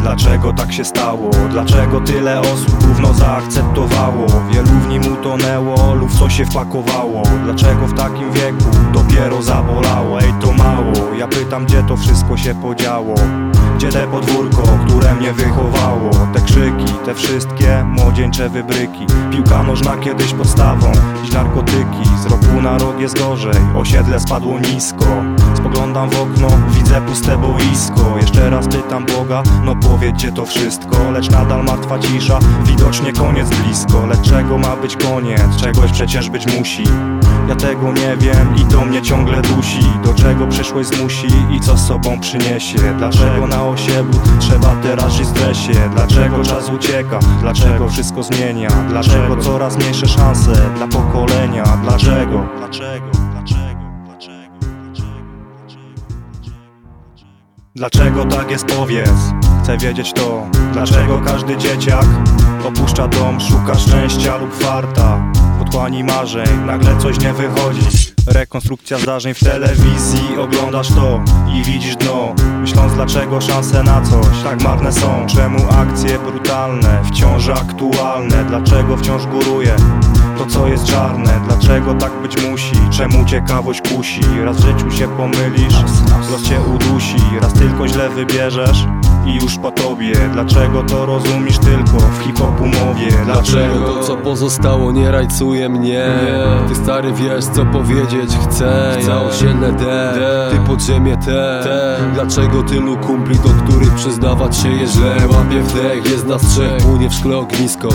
Dlaczego tak się stało? Dlaczego tyle osób gówno zaakceptowało? Wielu w nim utonęło lub co się wpakowało? Dlaczego w takim wieku dopiero zabolało? Ej to mało, ja pytam gdzie to wszystko się podziało? Gdzie te podwórko, które mnie wychowało? Te krzyki, te wszystkie młodzieńcze wybryki. Piłka nożna kiedyś podstawą Dziś narkotyki, z roku na rok jest gorzej. Osiedle spadło nisko Spoglądam w okno, widzę puste boisko. Jeszcze raz pytam Boga, no powiedz gdzie to wszystko. Lecz nadal martwa cisza, widocznie koniec blisko. Lecz czego ma być koniec? Czegoś przecież być musi. Ja tego nie wiem i to mnie ciągle dusi. Do czego przyszłość zmusi i co z sobą przyniesie? Dlaczego na osiedlu trzeba teraz żyć w stresie? Dlaczego czas ucieka, dlaczego wszystko zmienia? Dlaczego coraz mniejsze szanse dla pokolenia? Dlaczego, dlaczego, dlaczego tak jest powiedz, chcę wiedzieć to. Dlaczego każdy dzieciak opuszcza dom, szuka szczęścia lub farta Otchłani marzeń, nagle coś nie wychodzi. Rekonstrukcja zdarzeń w telewizji Oglądasz to i widzisz dno. Myśląc dlaczego szanse na coś tak marne są? Czemu akcje brutalne wciąż aktualne? Dlaczego wciąż góruje to co jest czarne? Dlaczego tak być musi? Czemu ciekawość kusi? Raz w życiu się pomylisz, los cię udusi Raz tylko źle wybierzesz i już po tobie. Dlaczego to rozumiesz tylko w hip-hopu mowie? Dlaczego? To co pozostało nie rajcuje mnie? Ty stary wiesz co powiedzieć chcę. Ja osiedle D, ty podziemie T Dlaczego tylu kumpli, do których przyznawać się je źle? Łapie wdech, jest nas trzech, płynie w szkle ognisko.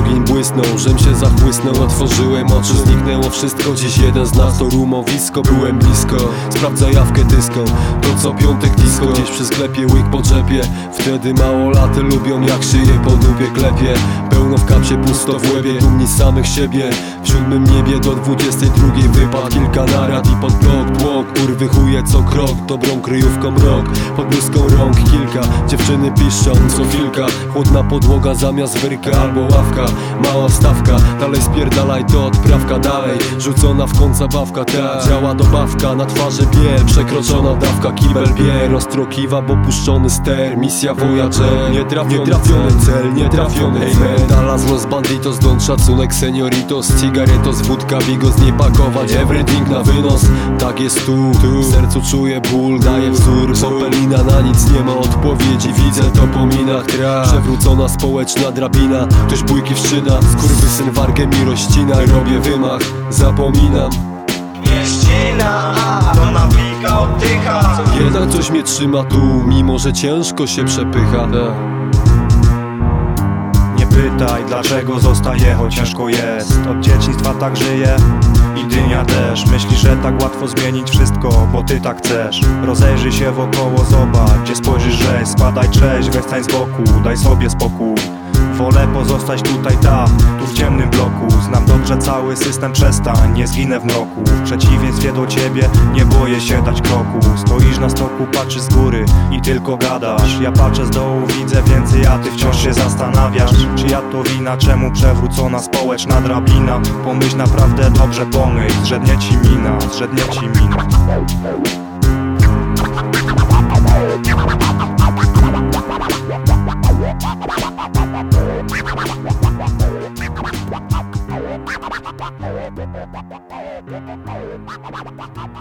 Ogień błysnął, żem się zachłysnął Otworzyłem oczy, zniknęło wszystko. Dziś jeden z nas to rumowisko Byłem blisko, sprawdza jawkę dyską To co piątek disco, gdzieś przy sklepie łyk po drzepie Wtedy małolaty lubią jak szyję po dupie klepie. Pełno w kapsie, pusto w łebie Dumni samych siebie. W siódmym niebie do dwudziestej drugiej wypad Kilka narad i pod blok, tłok Kurwy chuje co krok, dobrą kryjówką rok. Pod bluzką rąk kilka Dziewczyny piszczą co chwilka Chłodna podłoga zamiast wyrka albo ławka. Mała wstawka, dalej spierdalaj to odprawka Dalej, rzucona w kąt zabawka Ta działa dobawka, na twarzy bie Przekroczona dawka, kibel bie. Roztrokiwa, bo puszczony ster Misja Voyager, nie trafiony, trafiony cel Nie trafiony cel. Dallas Los Banditos, don szacunek senioritos. Cigaretos, wódka, bigos nie pakować. Everything na wynos, tak jest tu, tu. W sercu czuję ból, daję wzór. Popelina na nic nie ma odpowiedzi. Widzę to po minach tra Przewrócona społeczna drabina. Ktoś bójki wszczyna. Skurwysyn wargę mi rościna. Robię wymach, zapominam. Mieścina, to nawika oddycha. Jednak coś mnie trzyma tu Mimo, że ciężko się przepycha. Nie pytaj dlaczego zostaje, choć ciężko jest. Od dzieciństwa tak żyję i dynia też. Myślisz, że tak łatwo zmienić wszystko, bo ty tak chcesz. Rozejrzyj się wokoło, zobacz, gdzie spojrzysz, że Spadaj cześć, westań z boku, daj sobie spokój. Wolę pozostać tutaj, ta, tu w ciemnym bloku. Znam dobrze cały system, przestań, nie zginę w mroku. W przeciwieństwie do ciebie, nie boję się dać kroku. Stoisz na stoku, patrzysz z góry i tylko gadasz. Ja patrzę z dołu, widzę więcej, a ty wciąż się zastanawiasz. Czy ja to wina, czemu przewrócona społeczna drabina? Pomyśl naprawdę dobrze, pomyśl, zrzednie ci mina, zrzednie ci mina.